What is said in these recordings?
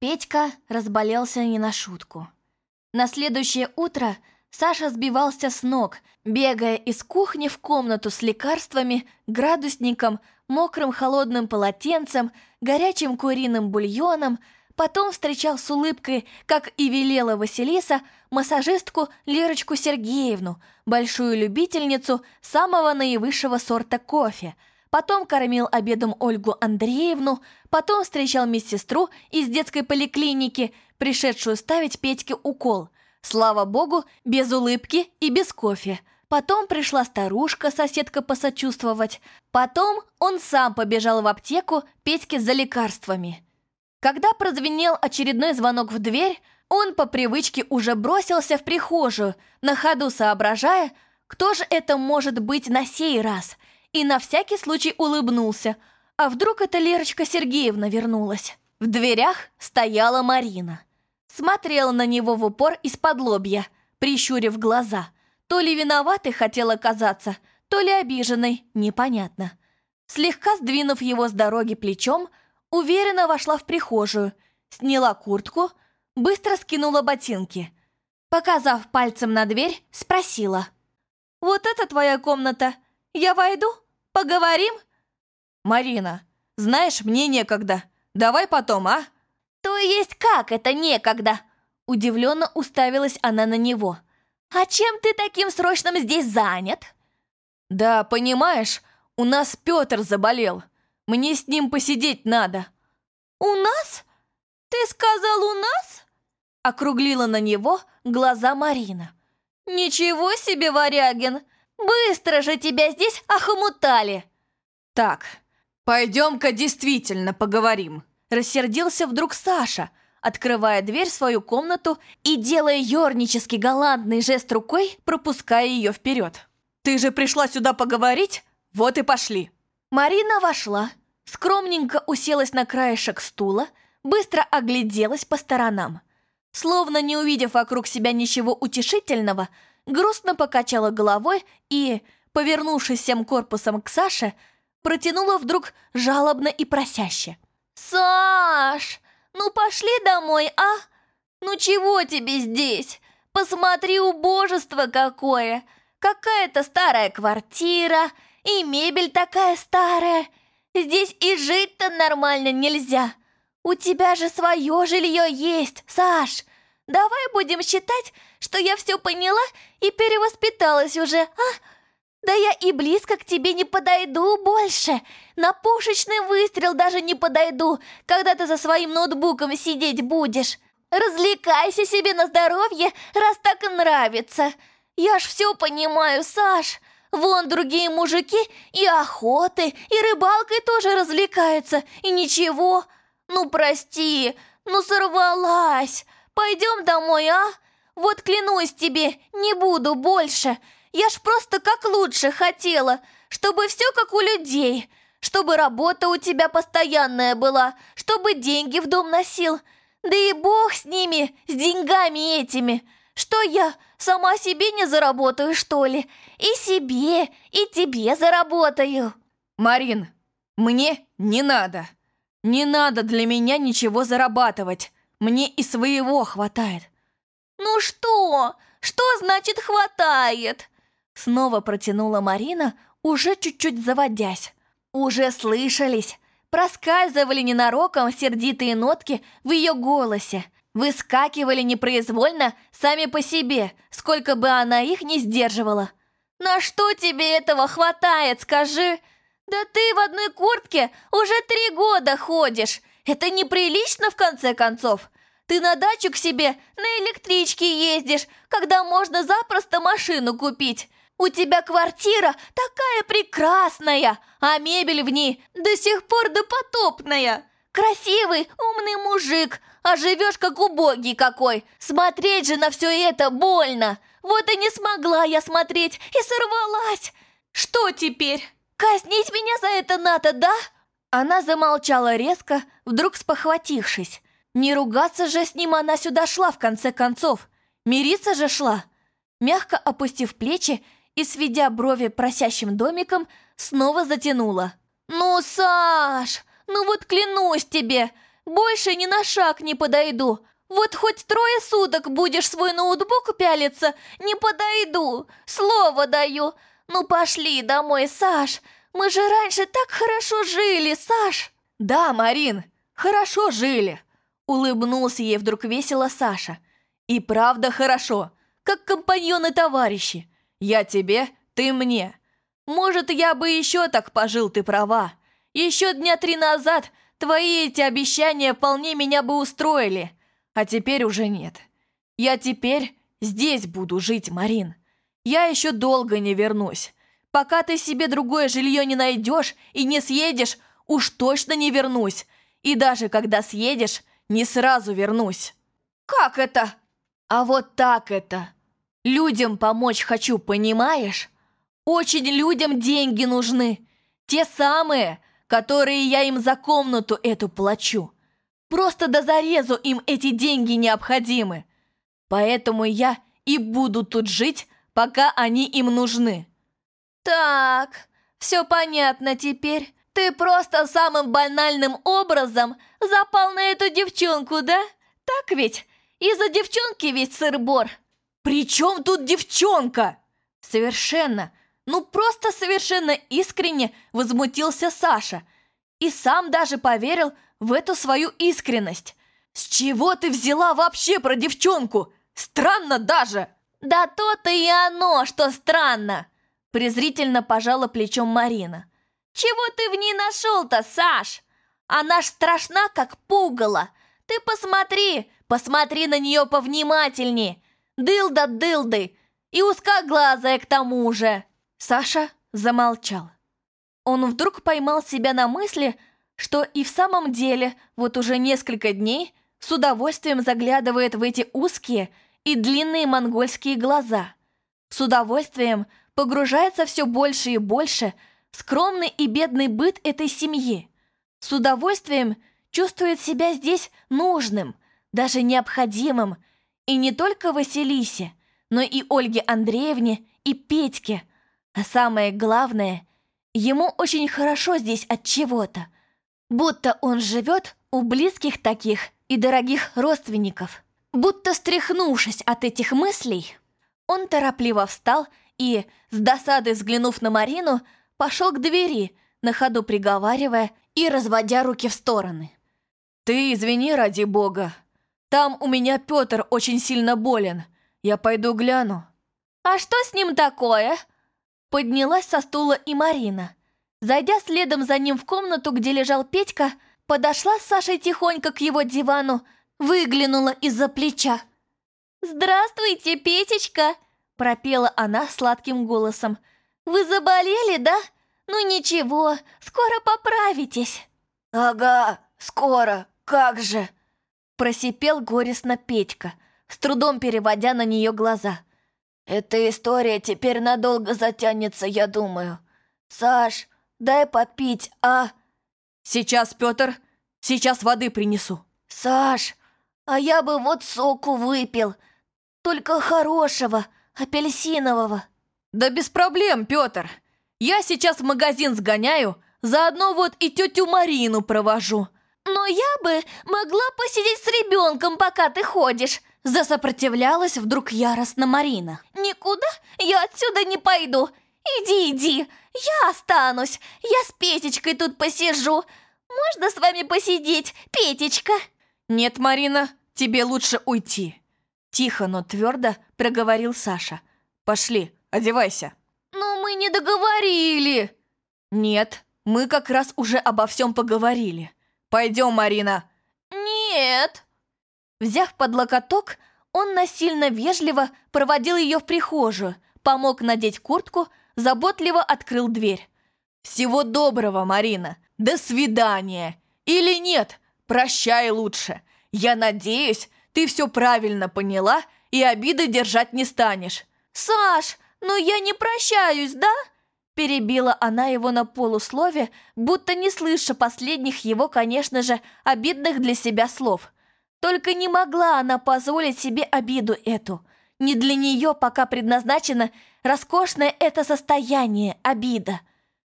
Петька разболелся не на шутку. На следующее утро Саша сбивался с ног, бегая из кухни в комнату с лекарствами, градусником, мокрым холодным полотенцем, горячим куриным бульоном, потом встречал с улыбкой, как и велела Василиса, массажистку Лерочку Сергеевну, большую любительницу самого наивысшего сорта кофе – потом кормил обедом Ольгу Андреевну, потом встречал медсестру из детской поликлиники, пришедшую ставить Петьке укол. Слава богу, без улыбки и без кофе. Потом пришла старушка, соседка посочувствовать. Потом он сам побежал в аптеку Петьке за лекарствами. Когда прозвенел очередной звонок в дверь, он по привычке уже бросился в прихожую, на ходу соображая, кто же это может быть на сей раз – и на всякий случай улыбнулся. А вдруг это Лерочка Сергеевна вернулась? В дверях стояла Марина. Смотрела на него в упор из-под лобья, прищурив глаза. То ли виноватой хотела казаться, то ли обиженной, непонятно. Слегка сдвинув его с дороги плечом, уверенно вошла в прихожую, сняла куртку, быстро скинула ботинки. Показав пальцем на дверь, спросила. «Вот это твоя комната?» Я войду? Поговорим?» «Марина, знаешь, мне некогда. Давай потом, а?» «То есть как это некогда?» Удивленно уставилась она на него. «А чем ты таким срочным здесь занят?» «Да, понимаешь, у нас Петр заболел. Мне с ним посидеть надо». «У нас? Ты сказал у нас?» Округлила на него глаза Марина. «Ничего себе, Варягин! Быстро же тебя здесь охомутали!» «Так, пойдем-ка действительно поговорим!» Рассердился вдруг Саша, открывая дверь в свою комнату и делая ернически галантный жест рукой, пропуская ее вперед. «Ты же пришла сюда поговорить? Вот и пошли!» Марина вошла, скромненько уселась на краешек стула, быстро огляделась по сторонам. Словно не увидев вокруг себя ничего утешительного, грустно покачала головой и, повернувшись всем корпусом к Саше, протянула вдруг жалобно и просяще. «Саш, ну пошли домой, а? Ну чего тебе здесь? Посмотри, убожество какое! Какая-то старая квартира, и мебель такая старая. Здесь и жить-то нормально нельзя. У тебя же свое жилье есть, Саш. Давай будем считать, что я все поняла и перевоспиталась уже, а? Да я и близко к тебе не подойду больше. На пушечный выстрел даже не подойду, когда ты за своим ноутбуком сидеть будешь. Развлекайся себе на здоровье, раз так и нравится. Я ж все понимаю, Саш. Вон другие мужики и охоты, и рыбалкой тоже развлекаются, и ничего. Ну, прости, ну сорвалась. Пойдем домой, а? Вот клянусь тебе, не буду больше. Я ж просто как лучше хотела, чтобы все как у людей, чтобы работа у тебя постоянная была, чтобы деньги в дом носил. Да и бог с ними, с деньгами этими. Что я, сама себе не заработаю, что ли? И себе, и тебе заработаю. Марин, мне не надо. Не надо для меня ничего зарабатывать. Мне и своего хватает. «Ну что? Что значит хватает?» Снова протянула Марина, уже чуть-чуть заводясь. Уже слышались, проскальзывали ненароком сердитые нотки в ее голосе, выскакивали непроизвольно сами по себе, сколько бы она их не сдерживала. «На что тебе этого хватает, скажи? Да ты в одной куртке уже три года ходишь, это неприлично, в конце концов. Ты на дачу к себе на электричке ездишь, когда можно запросто машину купить. У тебя квартира такая прекрасная, а мебель в ней до сих пор допотопная. Красивый, умный мужик, а живешь как убогий какой. Смотреть же на все это больно. Вот и не смогла я смотреть и сорвалась. Что теперь? Казнить меня за это надо, да?» Она замолчала резко, вдруг спохватившись. Не ругаться же с ним она сюда шла, в конце концов. Мириться же шла. Мягко опустив плечи и сведя брови просящим домиком, снова затянула. «Ну, Саш, ну вот клянусь тебе, Больше ни на шаг не подойду. Вот хоть трое суток будешь свой ноутбук пялиться, не подойду. Слово даю. Ну пошли домой, Саш. Мы же раньше так хорошо жили, Саш. Да, Марин, хорошо жили. Улыбнулся ей вдруг весело Саша. И правда хорошо, как компаньоны-товарищи. Я тебе, ты мне. Может, я бы еще так пожил, ты права. Еще дня три назад твои эти обещания вполне меня бы устроили. А теперь уже нет. Я теперь здесь буду жить, Марин. Я еще долго не вернусь. Пока ты себе другое жилье не найдешь и не съедешь, уж точно не вернусь. И даже когда съедешь, не сразу вернусь. Как это? А вот так это. Людям помочь хочу, понимаешь? Очень людям деньги нужны. Те самые, которые я им за комнату эту плачу. Просто до зарезу им эти деньги необходимы. Поэтому я и буду тут жить, пока они им нужны. Так, все понятно теперь. Ты просто самым банальным образом запал на эту девчонку, да? Так ведь? Из-за девчонки весь сыр-бор. «При чем тут девчонка?» Совершенно, ну просто совершенно искренне возмутился Саша и сам даже поверил в эту свою искренность. «С чего ты взяла вообще про девчонку? Странно даже!» «Да то-то и оно, что странно!» Презрительно пожала плечом Марина. «Чего ты в ней нашел-то, Саш? Она ж страшна, как пугало. Ты посмотри, посмотри на нее повнимательнее. Дылда дылды и узкоглазая к тому же!» Саша замолчал. Он вдруг поймал себя на мысли, что и в самом деле вот уже несколько дней с удовольствием заглядывает в эти узкие и длинные монгольские глаза. С удовольствием погружается все больше и больше в скромный и бедный быт этой семьи. С удовольствием чувствует себя здесь нужным, даже необходимым, и не только Василисе, но и Ольге Андреевне и Петьке, а самое главное, ему очень хорошо здесь от чего-то. Будто он живет у близких таких и дорогих родственников. Будто стряхнувшись от этих мыслей, он торопливо встал и, с досадой взглянув на Марину, пошел к двери, на ходу приговаривая и разводя руки в стороны. «Ты извини, ради бога. Там у меня Петр очень сильно болен. Я пойду гляну». «А что с ним такое?» Поднялась со стула и Марина. Зайдя следом за ним в комнату, где лежал Петька, подошла с Сашей тихонько к его дивану, выглянула из-за плеча. «Здравствуйте, Петечка!» – пропела она сладким голосом. «Вы заболели, да? Ну ничего, скоро поправитесь». «Ага, скоро, как же!» – просипел горестно Петька, с трудом переводя на нее глаза. Эта история теперь надолго затянется, я думаю. Саш, дай попить, а? Сейчас, Петр, сейчас воды принесу. Саш, а я бы вот соку выпил, только хорошего, апельсинового. Да без проблем, Петр. Я сейчас в магазин сгоняю, заодно вот и тетю Марину провожу. Но я бы могла посидеть с ребенком, пока ты ходишь. Засопротивлялась вдруг яростно Марина. «Никуда я отсюда не пойду! Иди, иди! Я останусь! Я с Петечкой тут посижу! Можно с вами посидеть, Петечка?» «Нет, Марина, тебе лучше уйти!» Тихо, но твердо проговорил Саша. «Пошли, одевайся!» «Но мы не договорили!» «Нет, мы как раз уже обо всем поговорили. Пойдем, Марина!» «Нет!» Взяв под локоток, он насильно вежливо проводил ее в прихожую, помог надеть куртку, заботливо открыл дверь. «Всего доброго, Марина! До свидания! Или нет, прощай лучше! Я надеюсь, ты все правильно поняла и обиды держать не станешь!» «Саш, ну я не прощаюсь, да?» Перебила она его на полуслове, будто не слыша последних его, конечно же, обидных для себя слов – только не могла она позволить себе обиду эту. Не для нее пока предназначено роскошное это состояние, обида.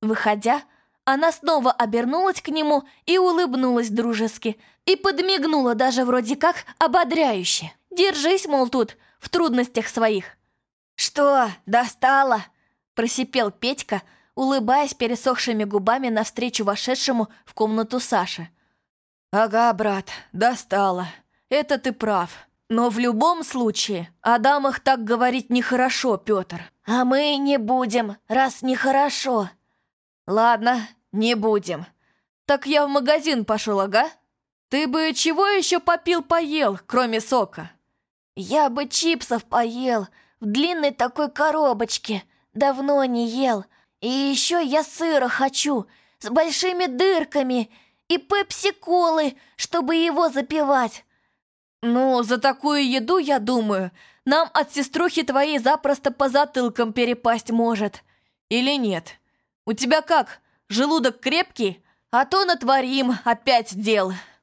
Выходя, Она снова обернулась к нему и улыбнулась дружески, и подмигнула даже вроде как ободряюще. Держись, мол, тут, в трудностях своих. «Что, достала?» – просипел Петька, улыбаясь пересохшими губами навстречу вошедшему в комнату Саши. «Ага, брат, достала. Это ты прав. Но в любом случае, о дамах так говорить нехорошо, Петр. А мы не будем, раз нехорошо. Ладно, не будем. Так я в магазин пошел, ага? Ты бы чего еще попил-поел, кроме сока? Я бы чипсов поел в длинной такой коробочке. Давно не ел. И еще я сыра хочу, с большими дырками, и пепси-колы, чтобы его запивать. Ну, за такую еду, я думаю, нам от сеструхи твоей запросто по затылкам перепасть может. Или нет? У тебя как, желудок крепкий? А то натворим опять дел».